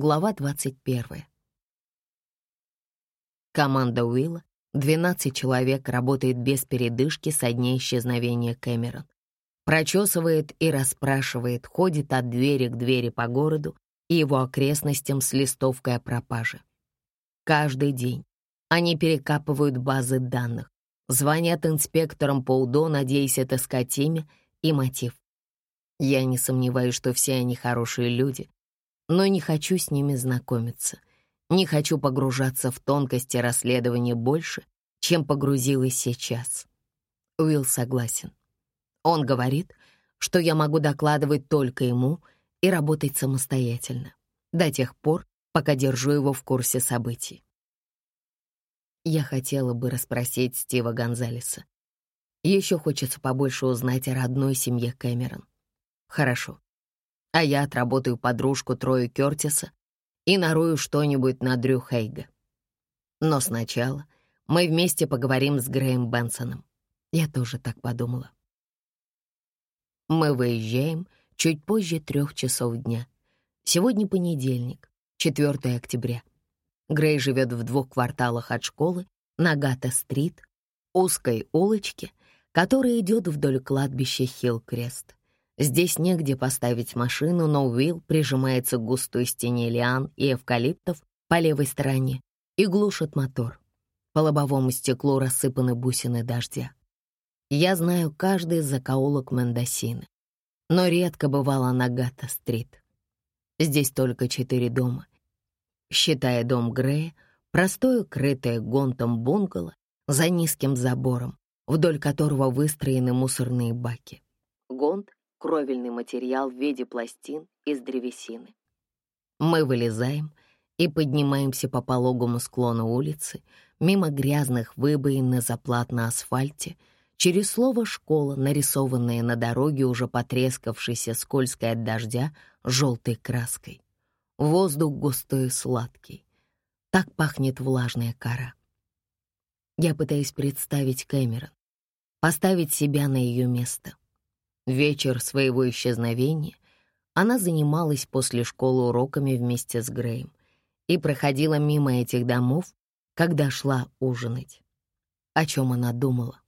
Глава 21. Команда Уилла, 12 человек, работает без передышки со дня исчезновения Кэмерон. Прочесывает и расспрашивает, ходит от двери к двери по городу и его окрестностям с листовкой о пропаже. Каждый день они перекапывают базы данных, звонят инспекторам по УДО, надеясь отыскать имя и мотив. Я не сомневаюсь, что все они хорошие люди, но не хочу с ними знакомиться. Не хочу погружаться в тонкости расследования больше, чем погрузилась сейчас. Уилл согласен. Он говорит, что я могу докладывать только ему и работать самостоятельно, до тех пор, пока держу его в курсе событий. Я хотела бы расспросить Стива Гонзалеса. Еще хочется побольше узнать о родной семье Кэмерон. Хорошо. А я отработаю подружку Трою Кёртиса и нарую что-нибудь на Дрю Хейга. Но сначала мы вместе поговорим с Грэем Бенсоном. Я тоже так подумала. Мы выезжаем чуть позже трех часов дня. Сегодня понедельник, 4 октября. Грей живет в двух кварталах от школы на Гата-стрит, узкой улочке, которая идет вдоль кладбища Хилл-Крест. Здесь негде поставить машину, но Уилл прижимается к густой стене лиан и эвкалиптов по левой стороне и глушит мотор. По лобовому стеклу рассыпаны бусины дождя. Я знаю каждый закоулок Мендосины, но редко бывала на Гата-стрит. Здесь только четыре дома. Считая дом Грея, простое крытое гонтом бунгало за низким забором, вдоль которого выстроены мусорные баки. Гонт кровельный материал в виде пластин из древесины. Мы вылезаем и поднимаемся по пологому склону улицы, мимо грязных выбоин на заплат на асфальте, через слово «школа», нарисованное на дороге, уже потрескавшейся скользкой от дождя, желтой краской. Воздух густой и сладкий. Так пахнет влажная кора. Я пытаюсь представить Кэмерон, поставить себя на ее место — Вечер своего исчезновения она занималась после школы уроками вместе с Греем и проходила мимо этих домов, когда шла ужинать. О чем она думала?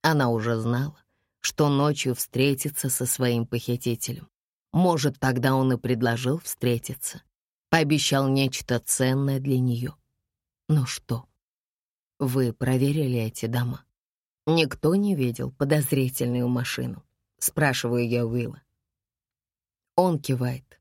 Она уже знала, что ночью встретится со своим похитителем. Может, тогда он и предложил встретиться, пообещал нечто ценное для нее. Но что? Вы проверили эти дома? Никто не видел подозрительную машину. — спрашиваю я Уилла. Он кивает.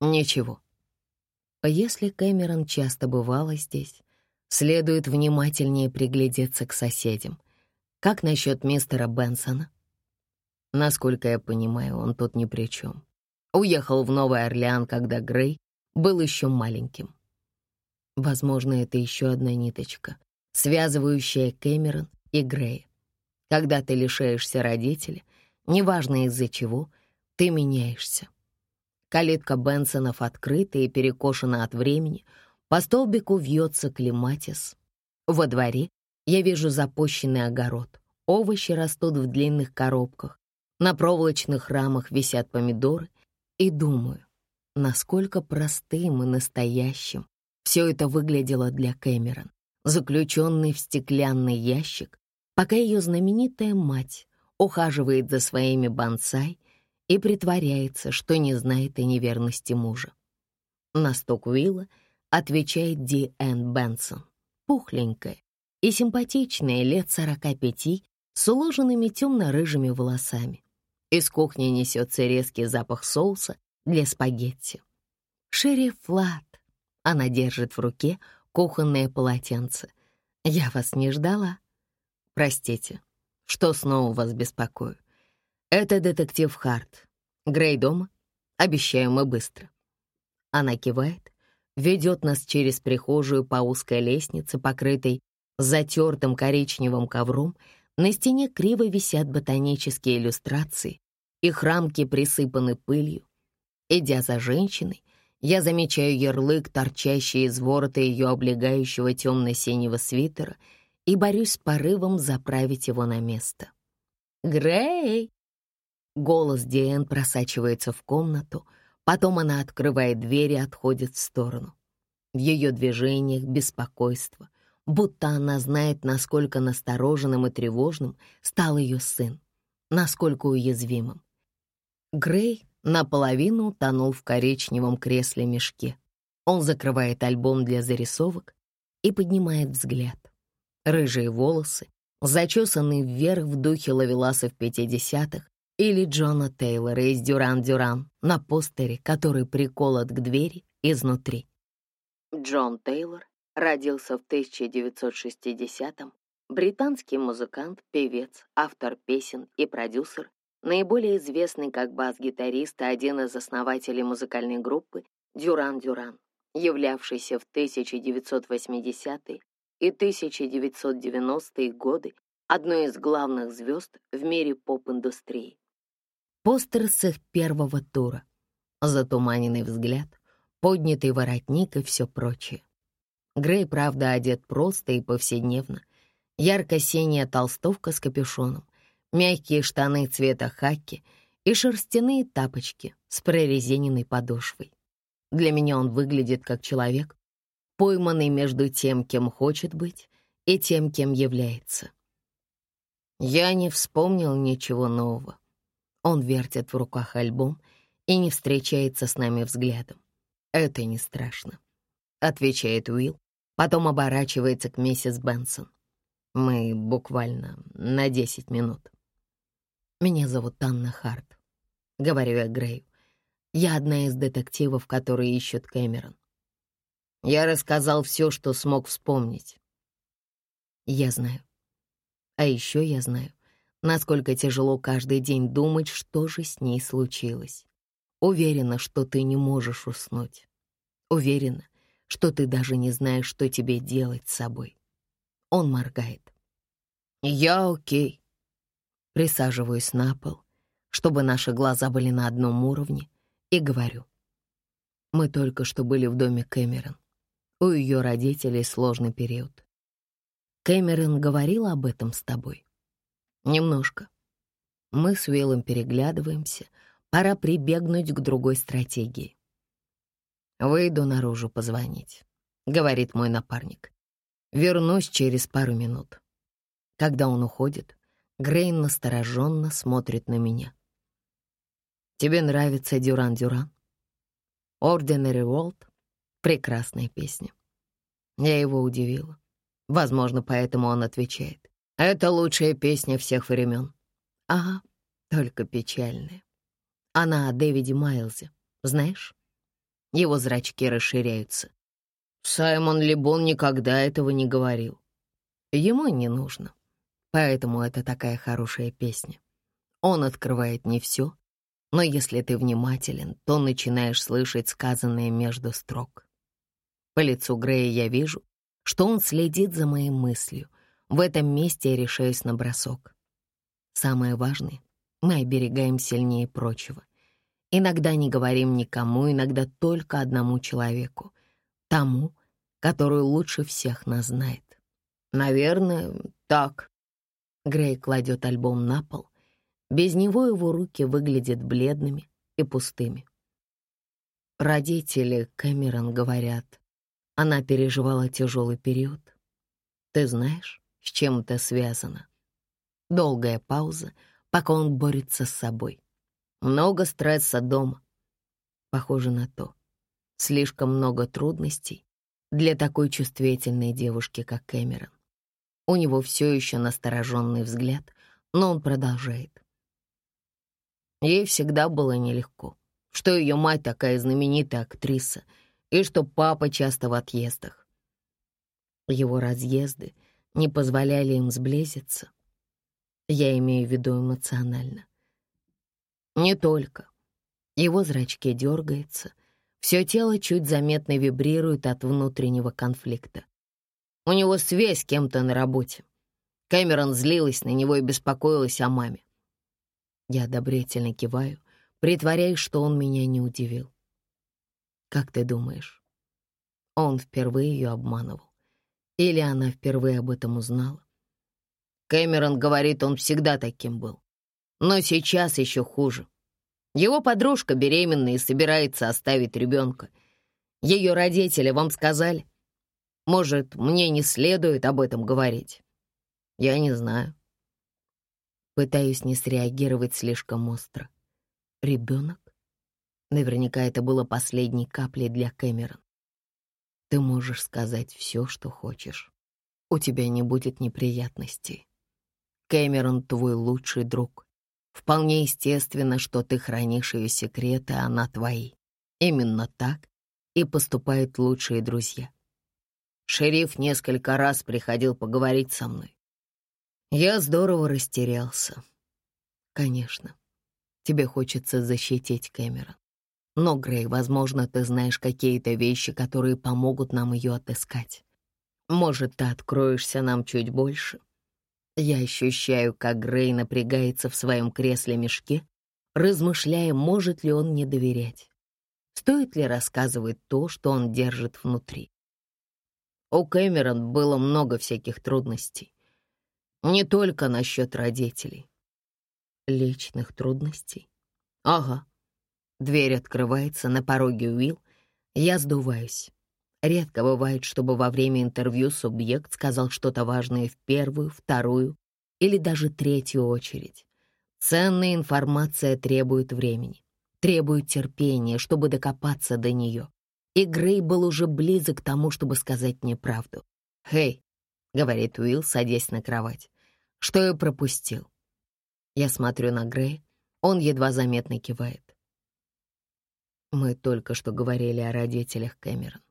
Ничего. Если Кэмерон часто бывала здесь, следует внимательнее приглядеться к соседям. Как насчет мистера Бенсона? Насколько я понимаю, он тут ни при чем. Уехал в Новый Орлеан, когда Грей был еще маленьким. Возможно, это еще одна ниточка, связывающая Кэмерон и Грея. Когда ты лишаешься родителя — Неважно из-за чего, ты меняешься. Калитка Бенсонов открыта и перекошена от времени, по столбику вьется клематис. Во дворе я вижу запущенный огород. Овощи растут в длинных коробках, на проволочных рамах висят помидоры, и думаю, насколько простым и настоящим все это выглядело для Кэмерон, заключенный в стеклянный ящик, пока ее знаменитая мать ухаживает за своими бонсай и притворяется, что не знает о неверности мужа. На стук Уилла отвечает Ди Энн Бенсон, пухленькая и симпатичная, лет сорока пяти, с уложенными темно-рыжими волосами. Из кухни несется резкий запах соуса для спагетти. «Шериф Флат», — она держит в руке кухонное полотенце. «Я вас не ждала». «Простите, что снова вас беспокою? Это детектив Харт. Грей дома? Обещаю, мы быстро. Она кивает, ведет нас через прихожую по узкой лестнице, покрытой затертым коричневым ковром. На стене криво висят ботанические иллюстрации, их рамки присыпаны пылью. Идя за женщиной, я замечаю ярлык, торчащий из ворота ее облегающего темно-синего свитера — и борюсь с порывом заправить его на место. «Грей!» Голос Диэн просачивается в комнату, Потом она открывает дверь и отходит в сторону. В ее движениях беспокойство, будто она знает, насколько настороженным и тревожным стал ее сын, насколько уязвимым. Грей наполовину утонул в коричневом кресле-мешке. Он закрывает альбом для зарисовок и поднимает взгляд. Рыжие волосы, зачесанные вверх в духе лавеласов 50-х или Джона Тейлора из «Дюран-Дюран» на постере, который приколот к двери изнутри. Джон Тейлор родился в 1960-м, британский музыкант, певец, автор песен и продюсер, наиболее известный как бас-гитарист и один из основателей музыкальной группы «Дюран-Дюран», являвшийся в 1980-е и 1990-е годы одной из главных звезд в мире поп-индустрии. Постер с их первого тура, затуманенный взгляд, поднятый воротник и все прочее. Грей, правда, одет просто и повседневно. Ярко-синяя толстовка с капюшоном, мягкие штаны цвета хаки и шерстяные тапочки с прорезиненной подошвой. Для меня он выглядит как человек, пойманный между тем, кем хочет быть, и тем, кем является. Я не вспомнил ничего нового. Он вертит в руках альбом и не встречается с нами взглядом. Это не страшно, — отвечает Уилл, потом оборачивается к миссис Бенсон. Мы буквально на десять минут. Меня зовут Анна Харт, — говорю я Грею. Я одна из детективов, которые ищут Кэмерон. Я рассказал все, что смог вспомнить. Я знаю. А еще я знаю, насколько тяжело каждый день думать, что же с ней случилось. Уверена, что ты не можешь уснуть. Уверена, что ты даже не знаешь, что тебе делать с собой. Он моргает. Я окей. Присаживаюсь на пол, чтобы наши глаза были на одном уровне, и говорю. Мы только что были в доме Кэмерон. У ее родителей сложный период. Кэмерон говорила об этом с тобой? Немножко. Мы с Уиллом переглядываемся. Пора прибегнуть к другой стратегии. «Выйду наружу позвонить», — говорит мой напарник. «Вернусь через пару минут». Когда он уходит, Грейн настороженно смотрит на меня. «Тебе нравится Дюран-Дюран?» «Ordinary World» — прекрасная песня. Я его удивила. Возможно, поэтому он отвечает. «Это лучшая песня всех времен». Ага, только печальная. Она о Дэвиде Майлзе, знаешь? Его зрачки расширяются. Саймон Либон никогда этого не говорил. Ему не нужно. Поэтому это такая хорошая песня. Он открывает не все, но если ты внимателен, то начинаешь слышать сказанное между строк. По лицу Грея я вижу, что он следит за моей мыслью. В этом месте я решаюсь на бросок. Самое важное — мы оберегаем сильнее прочего. Иногда не говорим никому, иногда только одному человеку. Тому, который лучше всех нас знает. Наверное, так. Грей кладет альбом на пол. Без него его руки выглядят бледными и пустыми. Родители Кэмерон говорят, она переживала тяжелый период. Ты знаешь, с чем это связано? Долгая пауза, пока он борется с собой. Много стресса дома. Похоже на то. Слишком много трудностей для такой чувствительной девушки, как Кэмерон. У него все еще настороженный взгляд, но он продолжает. Ей всегда было нелегко, что ее мать такая знаменитая актриса — и что папа часто в отъездах. Его разъезды не позволяли им сблизиться. Я имею в виду эмоционально. Не только. Его зрачки дергаются, все тело чуть заметно вибрирует от внутреннего конфликта. У него связь с кем-то на работе. Кэмерон злилась на него и беспокоилась о маме. Я одобрительно киваю, притворяясь, что он меня не удивил. Как ты думаешь, он впервые ее обманывал? Или она впервые об этом узнала? Кэмерон говорит, он всегда таким был. Но сейчас еще хуже. Его подружка беременна и собирается оставить ребенка. Ее родители вам сказали? Может, мне не следует об этом говорить? Я не знаю. Пытаюсь не среагировать слишком остро. Ребенок? Наверняка это было последней каплей для Кэмерон. Ты можешь сказать все, что хочешь. У тебя не будет неприятностей. Кэмерон — твой лучший друг. Вполне естественно, что ты хранишь ее секреты, а она твои. Именно так и поступают лучшие друзья. Шериф несколько раз приходил поговорить со мной. Я здорово растерялся. Конечно, тебе хочется защитить Кэмерон. Но, Грей, возможно, ты знаешь какие-то вещи, которые помогут нам ее отыскать. Может, ты откроешься нам чуть больше? Я ощущаю, как Грей напрягается в своем кресле-мешке, размышляя, может ли он не доверять. Стоит ли рассказывать то, что он держит внутри? У Кэмерон было много всяких трудностей. Не только насчет родителей. Личных трудностей? Ага. Дверь открывается, на пороге Уилл. Я сдуваюсь. Редко бывает, чтобы во время интервью субъект сказал что-то важное в первую, вторую или даже третью очередь. Ценная информация требует времени, требует терпения, чтобы докопаться до нее. И Грей был уже близок к тому, чтобы сказать мне правду. «Хей», — говорит Уилл, садясь на кровать, — «что я пропустил?» Я смотрю на Грея, он едва заметно кивает. Мы только что говорили о родителях Кэмерон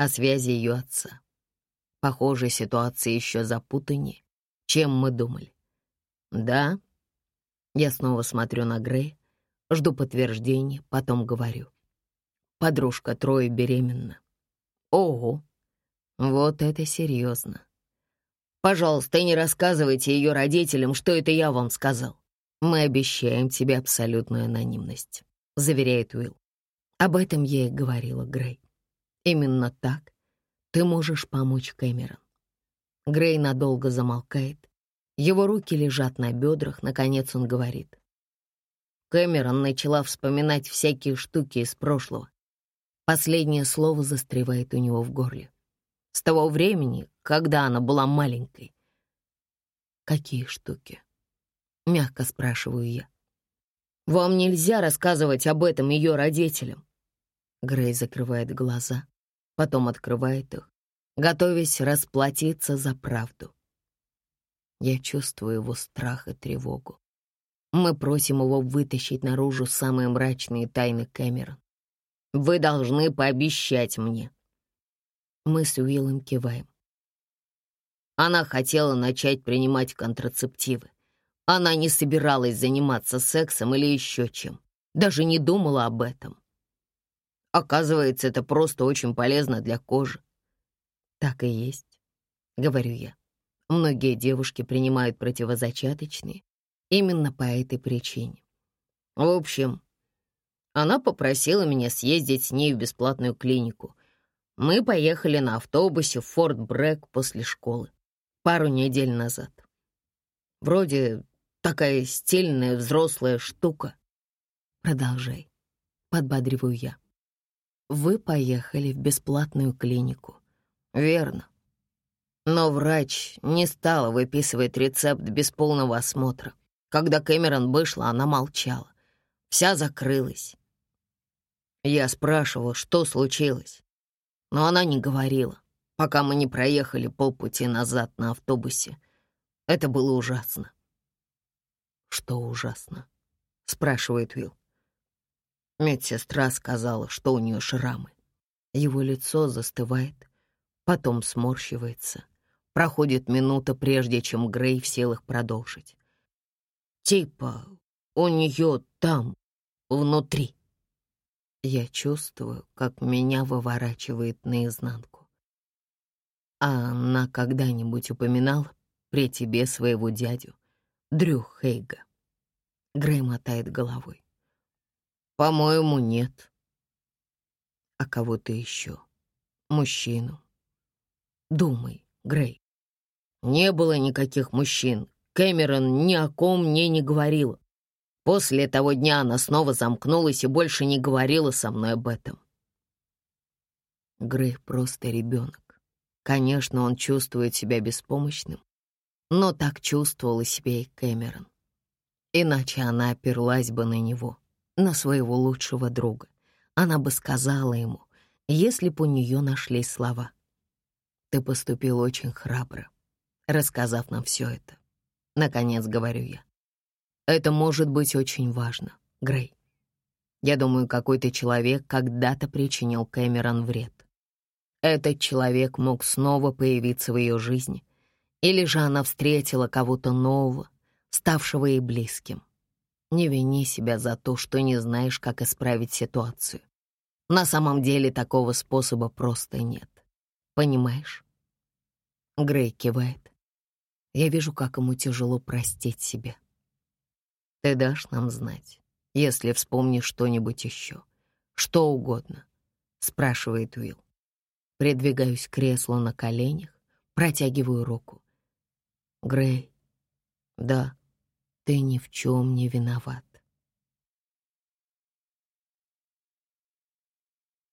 о связи ее отца. Похоже, ситуация еще запутаннее, чем мы думали. Да, я снова смотрю на Грей, жду подтверждения, потом говорю. Подружка Трое беременна. Ого, вот это серьезно. Пожалуйста, не рассказывайте ее родителям, что это я вам сказал. Мы обещаем тебе абсолютную анонимность, заверяет Уилл. Об этом и говорила, Грей. Именно так ты можешь помочь Кэмерон. Грей надолго замолкает. Его руки лежат на бедрах, наконец он говорит. Кэмерон начала вспоминать всякие штуки из прошлого. Последнее слово застревает у него в горле. С того времени, когда она была маленькой. «Какие штуки?» — мягко спрашиваю я. «Вам нельзя рассказывать об этом ее родителям». Грей закрывает глаза потом открывает их, готовясь расплатиться за правду. Я чувствую его страх и тревогу. Мы просим его вытащить наружу самые мрачные тайны Кэмерон. Вы должны пообещать мне. Мы с Уиллом киваем. Она хотела начать принимать контрацептивы. Она не собиралась заниматься сексом или еще чем. Даже не думала об этом. Оказывается, это просто очень полезно для кожи. Так и есть, говорю я. Многие девушки принимают противозачаточные именно по этой причине. В общем, она попросила меня съездить с ней в бесплатную клинику. Мы поехали на автобусе в Форт Брэк после школы пару недель назад. Вроде такая стильная взрослая штука. Продолжай, подбадриваю я. Вы поехали в бесплатную клинику. Верно. Но врач не стала выписывать рецепт без полного осмотра. Когда Кэмерон вышла, она молчала. Вся закрылась. Я спрашивал, что случилось. Но она не говорила, пока мы не проехали полпути назад на автобусе. Это было ужасно. «Что ужасно?» — спрашивает Уилл. Медсестра сказала, что у нее шрамы. Его лицо застывает, потом сморщивается. Проходит минута, прежде чем Грей в силах продолжить. Типа у нее там, внутри. Я чувствую, как меня выворачивает наизнанку. А она когда-нибудь упоминала при тебе своего дядю, Дрю Хейга? Грей мотает головой. По-моему, нет. А кого-то еще? Мужчину. Думай, Грей. Не было никаких мужчин. Кэмерон ни о ком мне не говорила. После того дня она снова замкнулась и больше не говорила со мной об этом. Грей просто ребенок. Конечно, он чувствует себя беспомощным, но так чувствовала себя и Кэмерон. Иначе она оперлась бы на него, на своего лучшего друга. Она бы сказала ему, если бы у нее нашлись слова. «Ты поступил очень храбро, рассказав нам все это. Наконец, говорю я. Это может быть очень важно, Грей. Я думаю, какой-то человек когда-то причинил Кэмерон вред. Этот человек мог снова появиться в ее жизни, или же она встретила кого-то нового, ставшего ей близким. Не вини себя за то, что не знаешь, как исправить ситуацию. На самом деле такого способа просто нет. Понимаешь? Грей кивает. Я вижу, как ему тяжело простить себя. Ты дашь нам знать, если вспомнишь что-нибудь еще. Что угодно, спрашивает Уилл. Придвигаюсь к креслу на коленях, протягиваю руку. Грей, да, ты ни в чем не виноват.